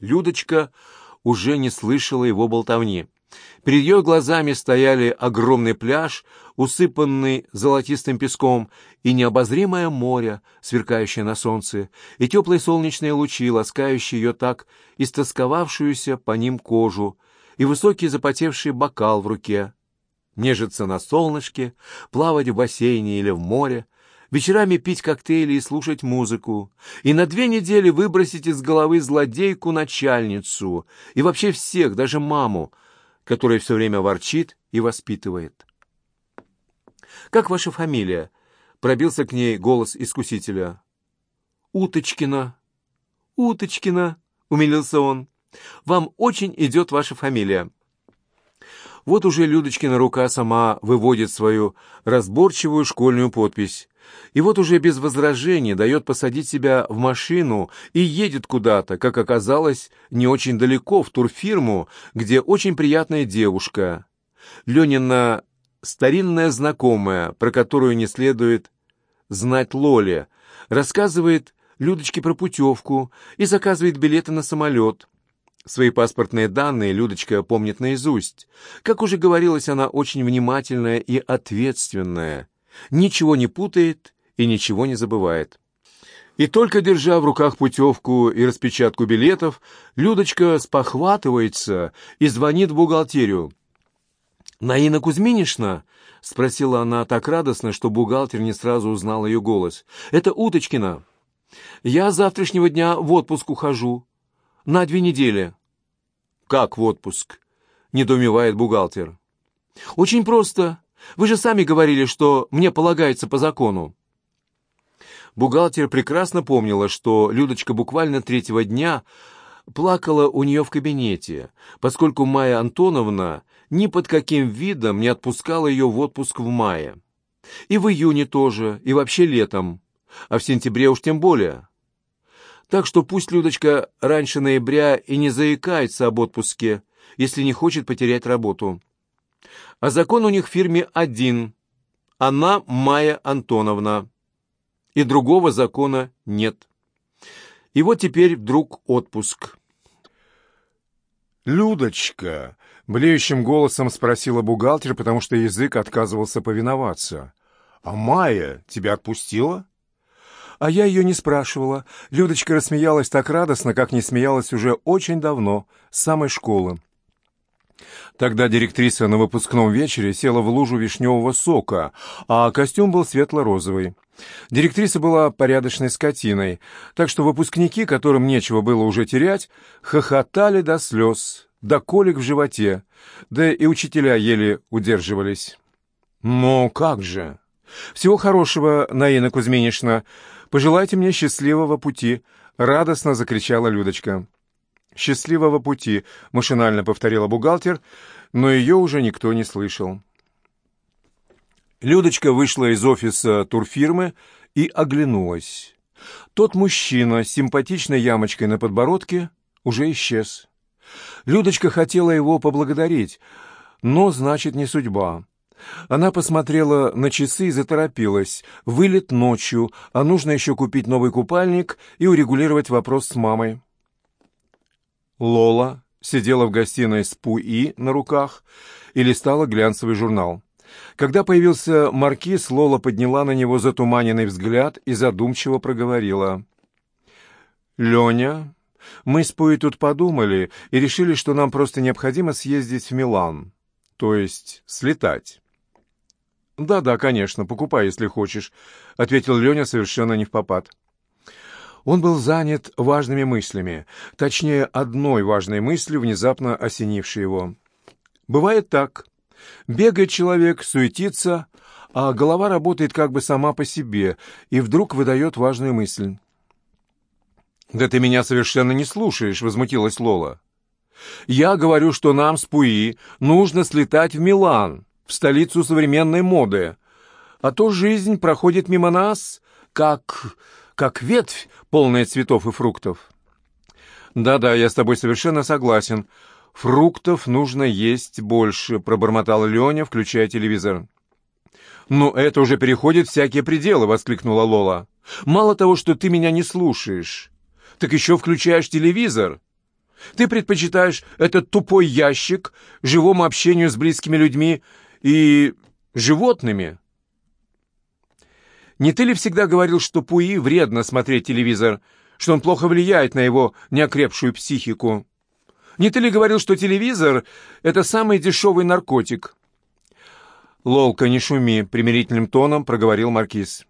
Людочка уже не слышала его болтовни. Перед ее глазами стояли огромный пляж, усыпанный золотистым песком, и необозримое море, сверкающее на солнце, и теплые солнечные лучи, ласкающие ее так истосковавшуюся по ним кожу, и высокий запотевший бокал в руке. Нежиться на солнышке, плавать в бассейне или в море, вечерами пить коктейли и слушать музыку, и на две недели выбросить из головы злодейку-начальницу и вообще всех, даже маму, которая все время ворчит и воспитывает. «Как ваша фамилия?» — пробился к ней голос искусителя. «Уточкина». «Уточкина», — умилился он. «Вам очень идет ваша фамилия». Вот уже Людочкина рука сама выводит свою разборчивую школьную подпись. И вот уже без возражений дает посадить себя в машину и едет куда-то, как оказалось, не очень далеко, в турфирму, где очень приятная девушка. Ленина старинная знакомая, про которую не следует знать Лоле, рассказывает Людочке про путевку и заказывает билеты на самолет. Свои паспортные данные Людочка помнит наизусть. Как уже говорилось, она очень внимательная и ответственная. Ничего не путает и ничего не забывает. И только держа в руках путевку и распечатку билетов, Людочка спохватывается и звонит в бухгалтерию. «Наина Кузьминишна?» — спросила она так радостно, что бухгалтер не сразу узнал ее голос. «Это Уточкина. Я с завтрашнего дня в отпуск ухожу. На две недели». «Как в отпуск?» — недоумевает бухгалтер. «Очень просто. Вы же сами говорили, что мне полагается по закону». Бухгалтер прекрасно помнила, что Людочка буквально третьего дня плакала у нее в кабинете, поскольку Майя Антоновна ни под каким видом не отпускала ее в отпуск в мае. И в июне тоже, и вообще летом, а в сентябре уж тем более. Так что пусть Людочка раньше ноября и не заикается об отпуске, если не хочет потерять работу. А закон у них в фирме один. Она Майя Антоновна. И другого закона нет. И вот теперь вдруг отпуск. «Людочка!» — блеющим голосом спросила бухгалтер, потому что язык отказывался повиноваться. «А Майя тебя отпустила?» А я ее не спрашивала. Людочка рассмеялась так радостно, как не смеялась уже очень давно, с самой школы. Тогда директриса на выпускном вечере села в лужу вишневого сока, а костюм был светло-розовый. Директриса была порядочной скотиной, так что выпускники, которым нечего было уже терять, хохотали до слез, до колик в животе, да и учителя еле удерживались. «Ну, как же!» «Всего хорошего, Наина Кузьминишна!» «Пожелайте мне счастливого пути!» — радостно закричала Людочка. «Счастливого пути!» — машинально повторила бухгалтер, но ее уже никто не слышал. Людочка вышла из офиса турфирмы и оглянулась. Тот мужчина с симпатичной ямочкой на подбородке уже исчез. Людочка хотела его поблагодарить, но, значит, не судьба. Она посмотрела на часы и заторопилась. Вылет ночью, а нужно еще купить новый купальник и урегулировать вопрос с мамой. Лола сидела в гостиной с Пуи на руках и листала глянцевый журнал. Когда появился маркиз, Лола подняла на него затуманенный взгляд и задумчиво проговорила. «Леня, мы с Пуи тут подумали и решили, что нам просто необходимо съездить в Милан, то есть слетать». «Да-да, конечно, покупай, если хочешь», — ответил Леня совершенно не в попад. Он был занят важными мыслями, точнее, одной важной мыслью, внезапно осенившей его. «Бывает так. Бегает человек, суетится, а голова работает как бы сама по себе, и вдруг выдает важную мысль». «Да ты меня совершенно не слушаешь», — возмутилась Лола. «Я говорю, что нам с Пуи нужно слетать в Милан» в столицу современной моды. А то жизнь проходит мимо нас, как... как ветвь, полная цветов и фруктов. Да-да, я с тобой совершенно согласен. Фруктов нужно есть больше, пробормотал Леня, включая телевизор. «Но это уже переходит всякие пределы!» — воскликнула Лола. «Мало того, что ты меня не слушаешь, так еще включаешь телевизор. Ты предпочитаешь этот тупой ящик живому общению с близкими людьми и животными? Не ты ли всегда говорил, что Пуи вредно смотреть телевизор, что он плохо влияет на его неокрепшую психику? Не ты ли говорил, что телевизор — это самый дешевый наркотик? «Лолка, не шуми», — примирительным тоном проговорил Маркиз.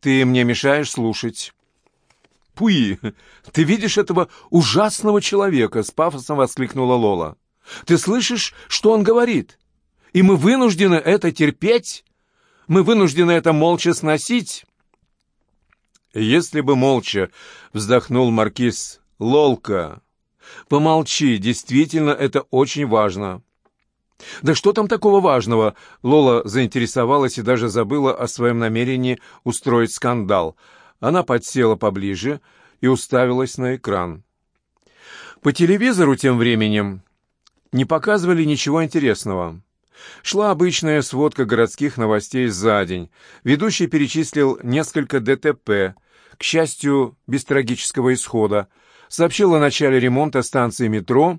«Ты мне мешаешь слушать». «Пуи, ты видишь этого ужасного человека?» — с пафосом воскликнула Лола. «Ты слышишь, что он говорит? И мы вынуждены это терпеть? Мы вынуждены это молча сносить?» «Если бы молча», — вздохнул Маркиз, — «Лолка, помолчи, действительно, это очень важно». «Да что там такого важного?» Лола заинтересовалась и даже забыла о своем намерении устроить скандал. Она подсела поближе и уставилась на экран. По телевизору тем временем не показывали ничего интересного. Шла обычная сводка городских новостей за день. Ведущий перечислил несколько ДТП, к счастью, без трагического исхода. Сообщил о начале ремонта станции метро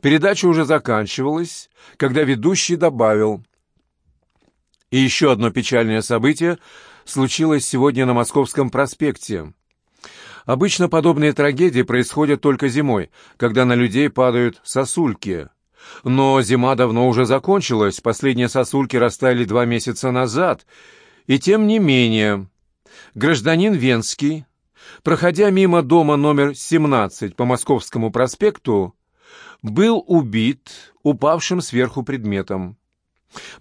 Передача уже заканчивалась, когда ведущий добавил. И еще одно печальное событие случилось сегодня на Московском проспекте. Обычно подобные трагедии происходят только зимой, когда на людей падают сосульки. Но зима давно уже закончилась, последние сосульки растаяли два месяца назад. И тем не менее, гражданин Венский, проходя мимо дома номер 17 по Московскому проспекту, был убит упавшим сверху предметом.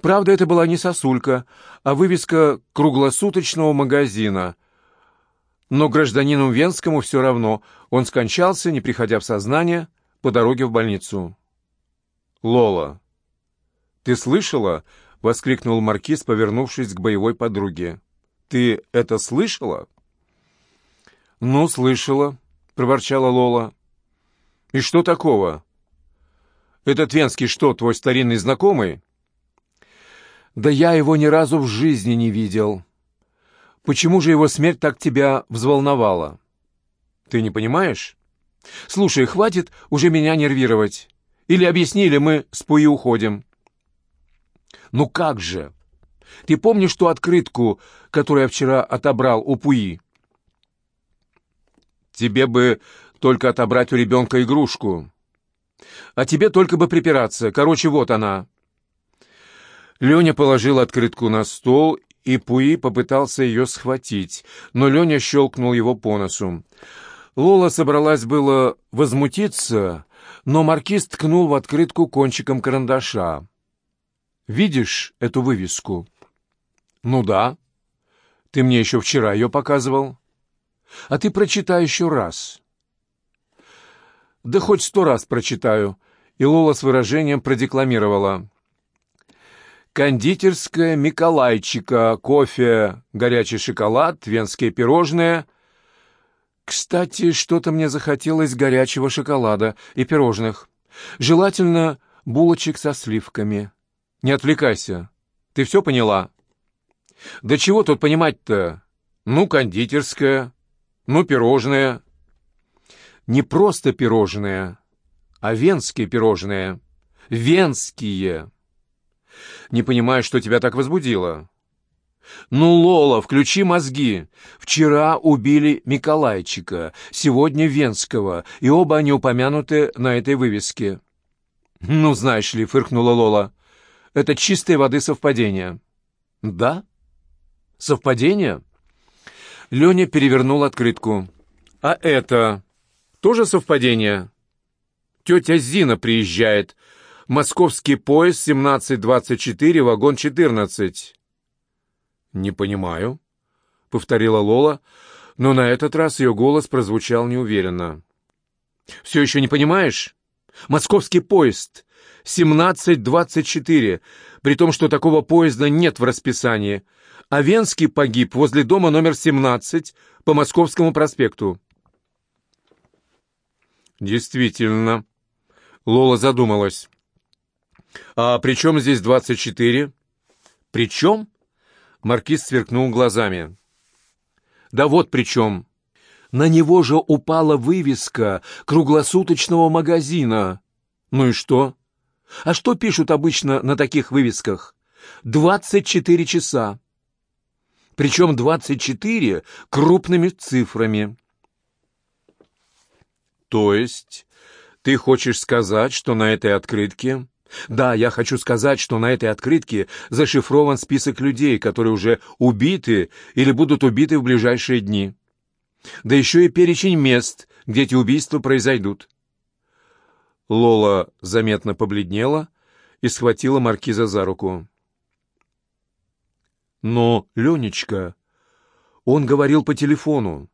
Правда, это была не сосулька, а вывеска круглосуточного магазина. Но гражданину Венскому все равно, он скончался, не приходя в сознание, по дороге в больницу. «Лола, ты слышала?» — воскликнул Маркиз, повернувшись к боевой подруге. «Ты это слышала?» «Ну, слышала», — проворчала Лола. «И что такого?» Этот Венский что, твой старинный знакомый?» «Да я его ни разу в жизни не видел. Почему же его смерть так тебя взволновала?» «Ты не понимаешь? Слушай, хватит уже меня нервировать. Или объясни, или мы с Пуи уходим». «Ну как же? Ты помнишь ту открытку, которую я вчера отобрал у Пуи?» «Тебе бы только отобрать у ребенка игрушку». А тебе только бы припираться. Короче, вот она». Леня положил открытку на стол, и Пуи попытался ее схватить, но Леня щелкнул его по носу. Лола собралась было возмутиться, но маркиз ткнул в открытку кончиком карандаша. «Видишь эту вывеску?» «Ну да. Ты мне еще вчера ее показывал. А ты прочитай еще раз». «Да хоть сто раз прочитаю», и Лола с выражением продекламировала. «Кондитерская Миколайчика, кофе, горячий шоколад, венские пирожные». «Кстати, что-то мне захотелось горячего шоколада и пирожных. Желательно булочек со сливками. Не отвлекайся. Ты все поняла?» «Да чего тут понимать-то? Ну, кондитерская, ну, пирожное». «Не просто пирожное, а венские пирожные. Венские. Не понимаю, что тебя так возбудило. Ну, Лола, включи мозги. Вчера убили Миколайчика, сегодня Венского, и оба они упомянуты на этой вывеске. Ну, знаешь ли, фыркнула Лола, это чистой воды совпадение. Да? Совпадение? Леня перевернул открытку. А это тоже совпадение? Тетя Зина приезжает. Московский поезд 1724, вагон 14. «Не понимаю», — повторила Лола, но на этот раз ее голос прозвучал неуверенно. «Все еще не понимаешь? Московский поезд 1724, при том, что такого поезда нет в расписании, а Венский погиб возле дома номер 17 по Московскому проспекту». «Действительно», Лола задумалась. «А при чем здесь двадцать четыре?» «При чем?» Маркиз сверкнул глазами. «Да вот при чем. На него же упала вывеска круглосуточного магазина. Ну и что? А что пишут обычно на таких вывесках? Двадцать четыре часа. Причем двадцать четыре крупными цифрами. То есть ты хочешь сказать, что на этой открытке... Да, я хочу сказать, что на этой открытке зашифрован список людей, которые уже убиты или будут убиты в ближайшие дни. Да еще и перечень мест, где эти убийства произойдут. Лола заметно побледнела и схватила маркиза за руку. «Но, Ленечка, он говорил по телефону».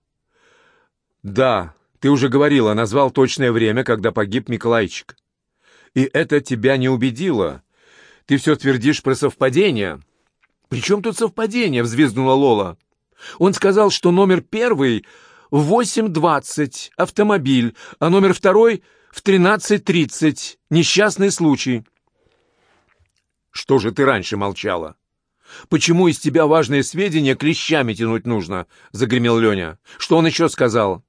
«Да, ты уже говорила, назвал точное время, когда погиб Миколайчик. И это тебя не убедило. Ты все твердишь про совпадение». «При чем тут совпадение?» — взвизгнула Лола. «Он сказал, что номер первый в 8.20 автомобиль, а номер второй в 13.30 несчастный случай». «Что же ты раньше молчала?» «Почему из тебя важные сведения клещами тянуть нужно?» — загремел Леня. «Что он еще сказал?»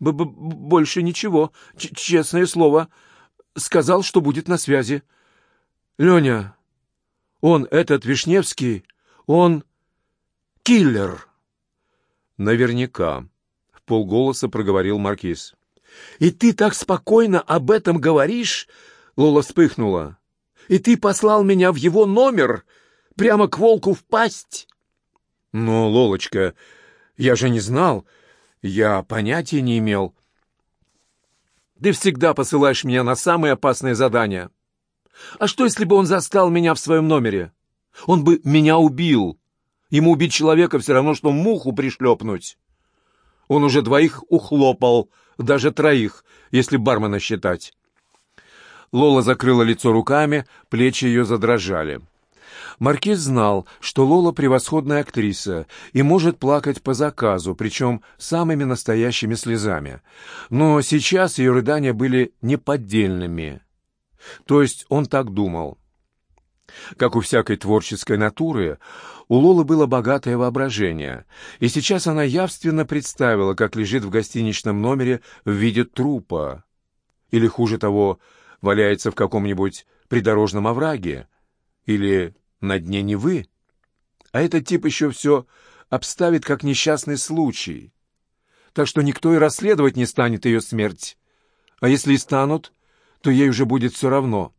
Б -б «Больше ничего, Ч честное слово. Сказал, что будет на связи. Леня, он, этот Вишневский, он киллер». «Наверняка», — в полголоса проговорил Маркиз. «И ты так спокойно об этом говоришь?» — Лола вспыхнула. «И ты послал меня в его номер?» Прямо к волку в пасть? Но, Лолочка, я же не знал. Я понятия не имел. Ты всегда посылаешь меня на самые опасные задания. А что, если бы он застал меня в своем номере? Он бы меня убил. Ему убить человека все равно, что муху пришлепнуть. Он уже двоих ухлопал, даже троих, если бармена считать. Лола закрыла лицо руками, плечи ее задрожали. Маркиз знал, что Лола превосходная актриса и может плакать по заказу, причем самыми настоящими слезами. Но сейчас ее рыдания были неподдельными. То есть он так думал. Как у всякой творческой натуры, у Лолы было богатое воображение, и сейчас она явственно представила, как лежит в гостиничном номере в виде трупа. Или, хуже того, валяется в каком-нибудь придорожном овраге. Или на дне Невы. А этот тип еще все обставит как несчастный случай. Так что никто и расследовать не станет ее смерть. А если и станут, то ей уже будет все равно.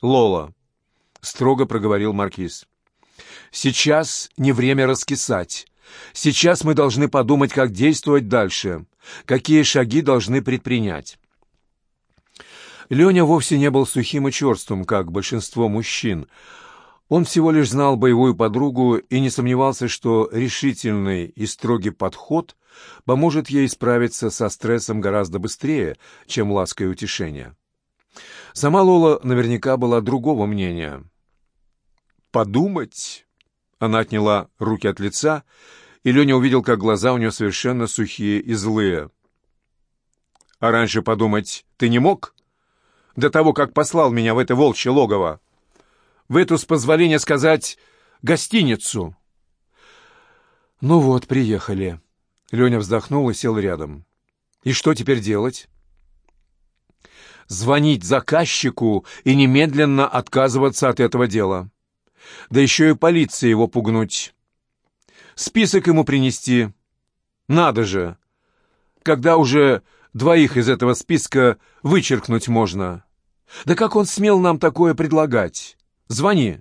Лола, — строго проговорил Маркиз, — сейчас не время раскисать. Сейчас мы должны подумать, как действовать дальше, какие шаги должны предпринять. Леня вовсе не был сухим и черствым, как большинство мужчин, он всего лишь знал боевую подругу и не сомневался, что решительный и строгий подход поможет ей справиться со стрессом гораздо быстрее, чем ласка и утешение. Сама Лола наверняка была другого мнения. «Подумать?» Она отняла руки от лица, и Леня увидел, как глаза у нее совершенно сухие и злые. «А раньше подумать ты не мог? До того, как послал меня в это волчье логово?» В эту, с позволения сказать, гостиницу. Ну вот, приехали. Леня вздохнул и сел рядом. И что теперь делать? Звонить заказчику и немедленно отказываться от этого дела. Да еще и полиции его пугнуть. Список ему принести. Надо же. Когда уже двоих из этого списка вычеркнуть можно. Да как он смел нам такое предлагать? Звони.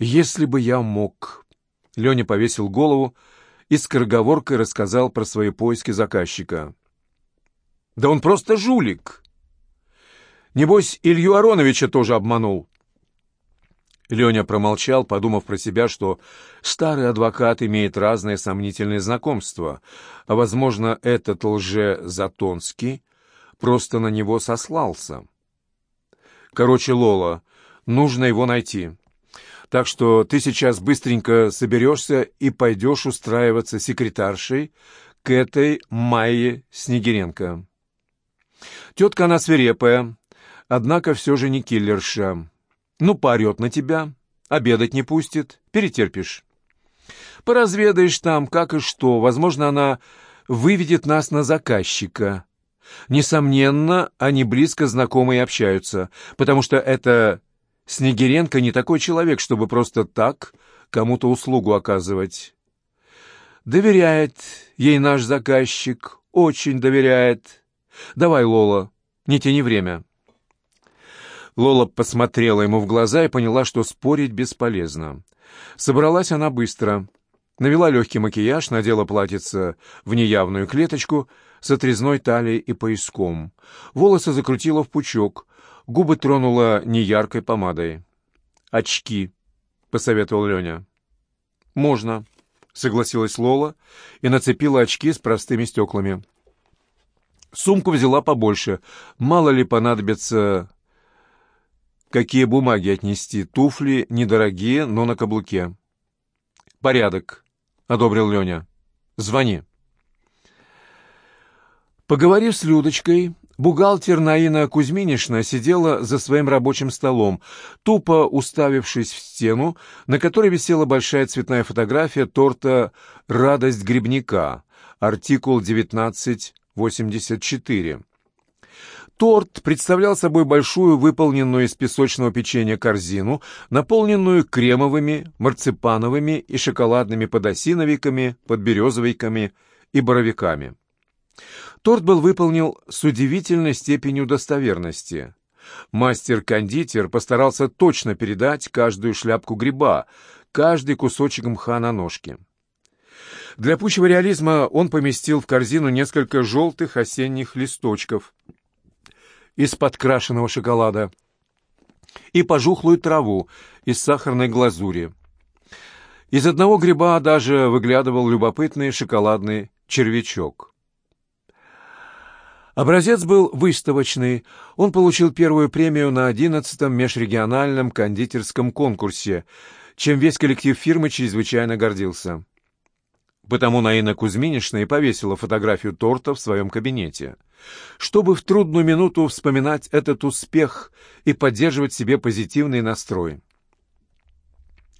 Если бы я мог. Леня повесил голову и скороговоркой рассказал про свои поиски заказчика. Да он просто жулик. Небось, Илью Ароновича тоже обманул. Леня промолчал, подумав про себя, что старый адвокат имеет разные сомнительные знакомства, а, возможно, этот лже-Затонский просто на него сослался. Короче, Лола, нужно его найти. Так что ты сейчас быстренько соберешься и пойдешь устраиваться секретаршей к этой Майе Снегиренко. Тетка она свирепая, однако все же не киллерша. Ну, поорет на тебя, обедать не пустит, перетерпишь. Поразведаешь там, как и что. Возможно, она выведет нас на заказчика. Несомненно, они близко знакомы и общаются, потому что это Снегиренко не такой человек, чтобы просто так кому-то услугу оказывать. Доверяет ей наш заказчик, очень доверяет. Давай, Лола, не тяни время. Лола посмотрела ему в глаза и поняла, что спорить бесполезно. Собралась она быстро. Навела легкий макияж, надела платьице в неявную клеточку с отрезной талией и пояском. Волосы закрутила в пучок, губы тронула неяркой помадой. «Очки», — посоветовал Леня. «Можно», — согласилась Лола и нацепила очки с простыми стеклами. Сумку взяла побольше. Мало ли понадобится какие бумаги отнести. Туфли недорогие, но на каблуке. «Порядок», — одобрил Леня. «Звони». Поговорив с Людочкой, бухгалтер Наина Кузьминишна сидела за своим рабочим столом, тупо уставившись в стену, на которой висела большая цветная фотография торта «Радость грибника», артикул 1984. Торт представлял собой большую выполненную из песочного печенья корзину, наполненную кремовыми, марципановыми и шоколадными подосиновиками, подберезовиками и боровиками. Торт был выполнен с удивительной степенью достоверности. Мастер-кондитер постарался точно передать каждую шляпку гриба, каждый кусочек мха на ножке. Для пущего реализма он поместил в корзину несколько желтых осенних листочков из подкрашенного шоколада и пожухлую траву из сахарной глазури. Из одного гриба даже выглядывал любопытный шоколадный червячок. Образец был выставочный. Он получил первую премию на 11-м межрегиональном кондитерском конкурсе, чем весь коллектив фирмы чрезвычайно гордился. Потому Наина Кузьминишна и повесила фотографию торта в своем кабинете, чтобы в трудную минуту вспоминать этот успех и поддерживать себе позитивный настрой.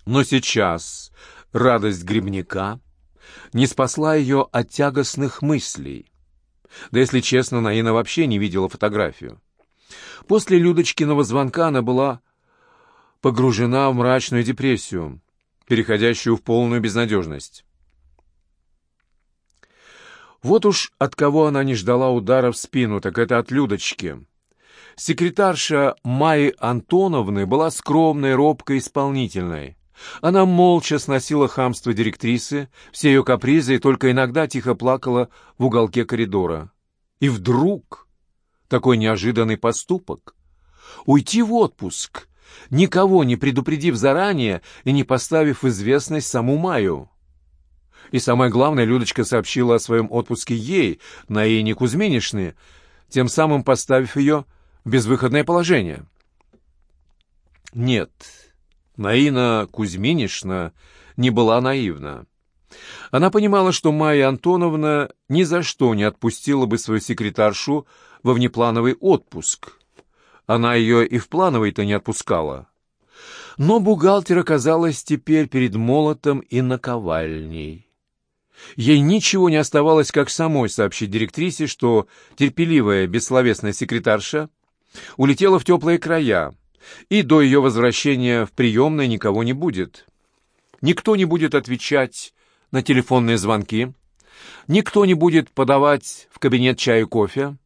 Но сейчас радость грибника не спасла ее от тягостных мыслей. Да, если честно, Наина вообще не видела фотографию. После Людочкиного звонка она была погружена в мрачную депрессию, переходящую в полную безнадежность. Вот уж от кого она не ждала удара в спину, так это от Людочки. Секретарша Майи Антоновны была скромной, робкой, исполнительной. Она молча сносила хамство директрисы, все ее капризы и только иногда тихо плакала в уголке коридора. И вдруг такой неожиданный поступок. Уйти в отпуск, никого не предупредив заранее и не поставив в известность саму Маю. И самое главное, Людочка сообщила о своем отпуске ей, Наине Кузьминишне, тем самым поставив ее в безвыходное положение. Нет, Наина Кузьминишна не была наивна. Она понимала, что Майя Антоновна ни за что не отпустила бы свою секретаршу во внеплановый отпуск. Она ее и в плановый-то не отпускала. Но бухгалтер оказалась теперь перед молотом и наковальней. Ей ничего не оставалось, как самой сообщить директрисе, что терпеливая, бессловесная секретарша улетела в теплые края, и до ее возвращения в приемной никого не будет. Никто не будет отвечать на телефонные звонки, никто не будет подавать в кабинет чай и кофе,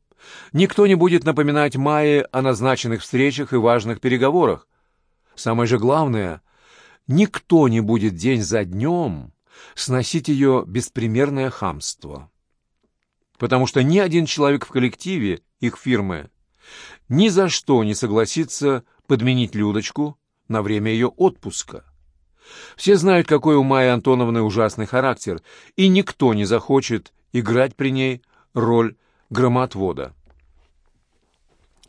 никто не будет напоминать Майе о назначенных встречах и важных переговорах. Самое же главное, никто не будет день за днем сносить ее беспримерное хамство. Потому что ни один человек в коллективе их фирмы ни за что не согласится подменить Людочку на время ее отпуска. Все знают, какой у Майи Антоновны ужасный характер, и никто не захочет играть при ней роль громотвода.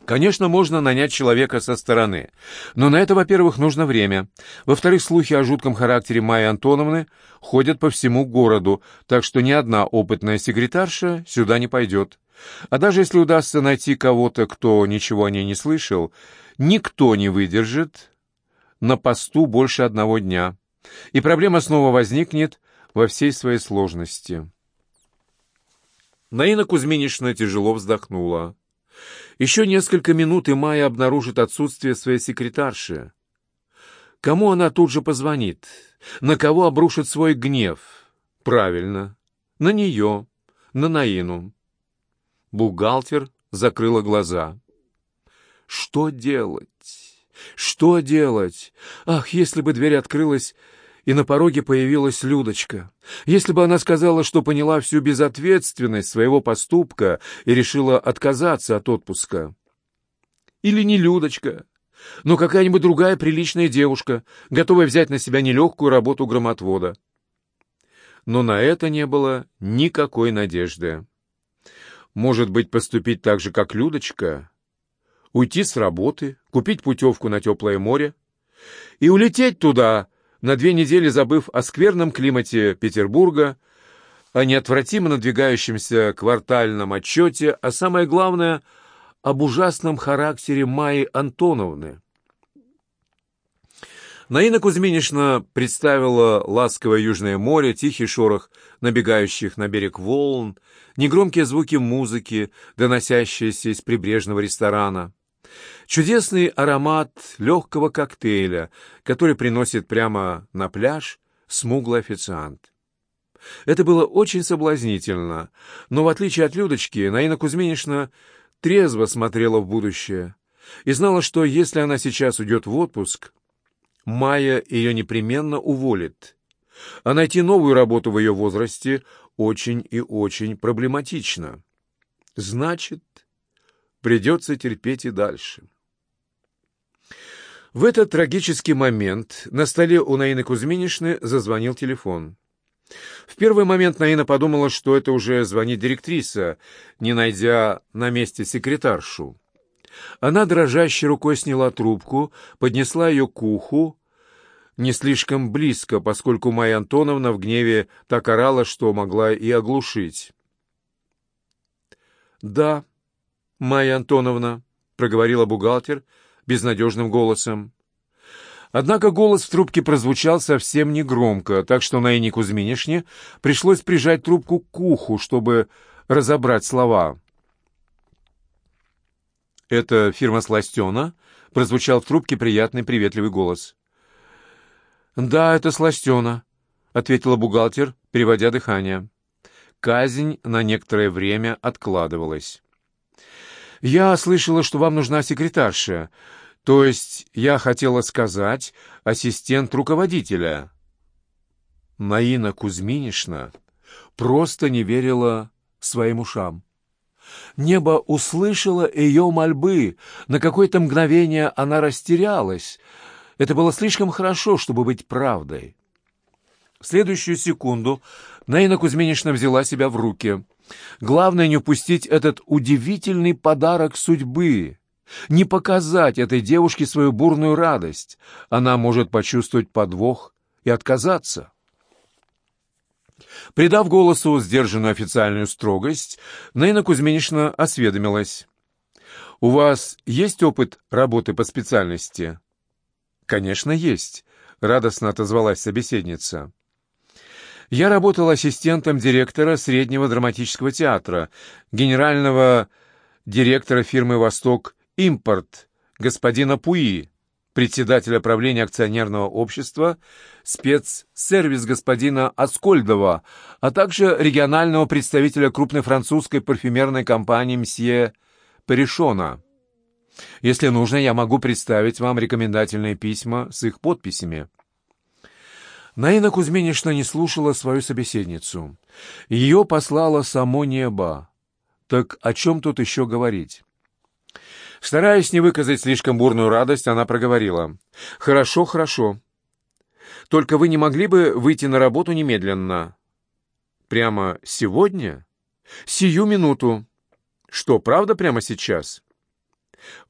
Конечно, можно нанять человека со стороны, но на это, во-первых, нужно время. Во-вторых, слухи о жутком характере Майи Антоновны ходят по всему городу, так что ни одна опытная секретарша сюда не пойдет. А даже если удастся найти кого-то, кто ничего о ней не слышал, никто не выдержит на посту больше одного дня. И проблема снова возникнет во всей своей сложности. Наина Кузьминична тяжело вздохнула. Еще несколько минут, и Майя обнаружит отсутствие своей секретарши. Кому она тут же позвонит? На кого обрушит свой гнев? Правильно, на нее, на Наину. Бухгалтер закрыла глаза. Что делать? Что делать? Ах, если бы дверь открылась, и на пороге появилась Людочка. Если бы она сказала, что поняла всю безответственность своего поступка и решила отказаться от отпуска. Или не Людочка, но какая-нибудь другая приличная девушка, готовая взять на себя нелегкую работу громотвода. Но на это не было никакой надежды. Может быть, поступить так же, как Людочка? Уйти с работы, купить путевку на теплое море и улететь туда, на две недели забыв о скверном климате Петербурга, о неотвратимо надвигающемся квартальном отчете, а самое главное — об ужасном характере Майи Антоновны. Наина Кузьминична представила ласковое южное море, тихий шорох набегающих на берег волн, негромкие звуки музыки, доносящиеся из прибрежного ресторана. Чудесный аромат легкого коктейля, который приносит прямо на пляж смуглый официант. Это было очень соблазнительно, но в отличие от Людочки, Наина Кузьминична трезво смотрела в будущее и знала, что если она сейчас уйдет в отпуск, Майя ее непременно уволит, а найти новую работу в ее возрасте очень и очень проблематично. Значит, придется терпеть и дальше. В этот трагический момент на столе у Наины Кузьминишны зазвонил телефон. В первый момент Наина подумала, что это уже звонит директриса, не найдя на месте секретаршу. Она дрожащей рукой сняла трубку, поднесла ее к уху, не слишком близко, поскольку Майя Антоновна в гневе так орала, что могла и оглушить. «Да, Майя Антоновна», — проговорила бухгалтер безнадежным голосом. Однако голос в трубке прозвучал совсем негромко, так что Наине Кузьминишне пришлось прижать трубку к уху, чтобы разобрать слова. «Это фирма Сластена?» — прозвучал в трубке приятный приветливый голос. «Да, это Сластена», — ответила бухгалтер, переводя дыхание. Казнь на некоторое время откладывалась. «Я слышала, что вам нужна секретарша. То есть я хотела сказать ассистент руководителя». Наина Кузьминишна просто не верила своим ушам. Небо услышало ее мольбы. На какое-то мгновение она растерялась. Это было слишком хорошо, чтобы быть правдой. В следующую секунду Наина Кузьминишна взяла себя в руки. Главное не упустить этот удивительный подарок судьбы, не показать этой девушке свою бурную радость. Она может почувствовать подвох и отказаться. Придав голосу сдержанную официальную строгость, Наина Кузьминична осведомилась. «У вас есть опыт работы по специальности?» «Конечно, есть», — радостно отозвалась собеседница. «Я работал ассистентом директора Среднего драматического театра, генерального директора фирмы «Восток Импорт» господина Пуи, председателя правления акционерного общества, спецсервис господина Аскольдова, а также регионального представителя крупной французской парфюмерной компании «Мсье Перешона». Если нужно, я могу представить вам рекомендательные письма с их подписями. Наина Кузьминична не слушала свою собеседницу. Ее послало само небо. Так о чем тут еще говорить? Стараясь не выказать слишком бурную радость, она проговорила. «Хорошо, хорошо. Только вы не могли бы выйти на работу немедленно?» «Прямо сегодня?» «Сию минуту». «Что, правда прямо сейчас?»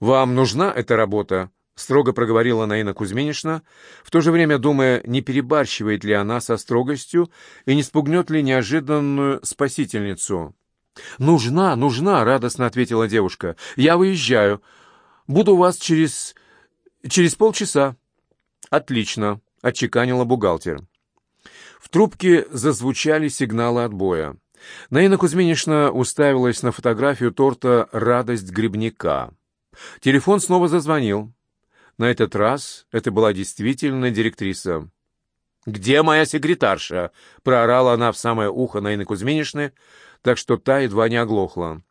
«Вам нужна эта работа?» — строго проговорила Наина Кузьминишна, в то же время думая, не перебарщивает ли она со строгостью и не спугнет ли неожиданную спасительницу. «Нужна, нужна!» — радостно ответила девушка. «Я выезжаю. Буду у вас через... через полчаса». «Отлично!» — отчеканила бухгалтер. В трубке зазвучали сигналы отбоя. Наина Кузьминична уставилась на фотографию торта «Радость грибника». Телефон снова зазвонил. На этот раз это была действительно директриса. «Где моя секретарша?» — проорала она в самое ухо Наины Кузьминичны, так что та едва не оглохла.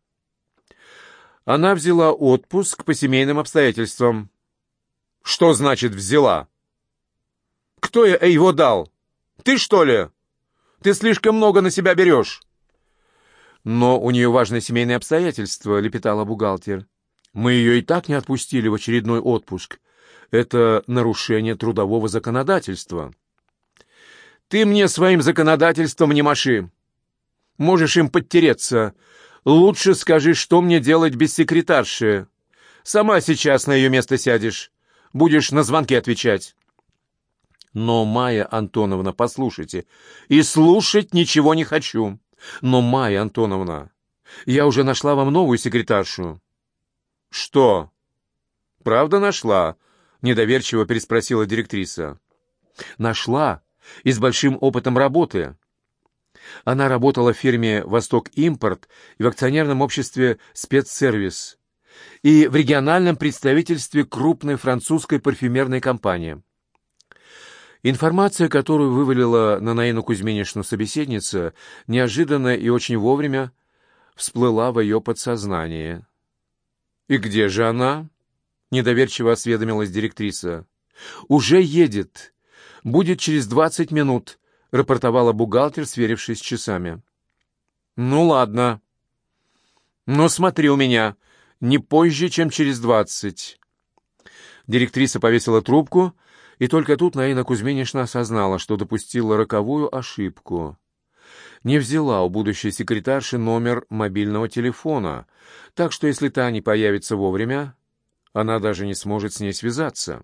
Она взяла отпуск по семейным обстоятельствам. «Что значит «взяла»?» «Кто его дал? Ты, что ли? Ты слишком много на себя берешь». «Но у нее важное семейное обстоятельство», — лепетала бухгалтер. «Мы ее и так не отпустили в очередной отпуск. Это нарушение трудового законодательства». «Ты мне своим законодательством не маши. Можешь им подтереться. Лучше скажи, что мне делать без секретарши. Сама сейчас на ее место сядешь. Будешь на звонки отвечать». «Но, Майя Антоновна, послушайте, и слушать ничего не хочу». Но, Майя Антоновна, я уже нашла вам новую секретаршу. Что? Правда нашла? Недоверчиво переспросила директриса. Нашла и с большим опытом работы. Она работала в фирме «Восток Импорт» и в акционерном обществе «Спецсервис» и в региональном представительстве крупной французской парфюмерной компании. Информация, которую вывалила на Наину Кузьминишну собеседница, неожиданно и очень вовремя всплыла в ее подсознание. «И где же она?» — недоверчиво осведомилась директриса. «Уже едет. Будет через двадцать минут», — рапортовала бухгалтер, сверившись с часами. «Ну, ладно. Но смотри у меня, не позже, чем через двадцать». Директриса повесила трубку — и только тут Наина Кузьминишна осознала, что допустила роковую ошибку. Не взяла у будущей секретарши номер мобильного телефона, так что если та не появится вовремя, она даже не сможет с ней связаться.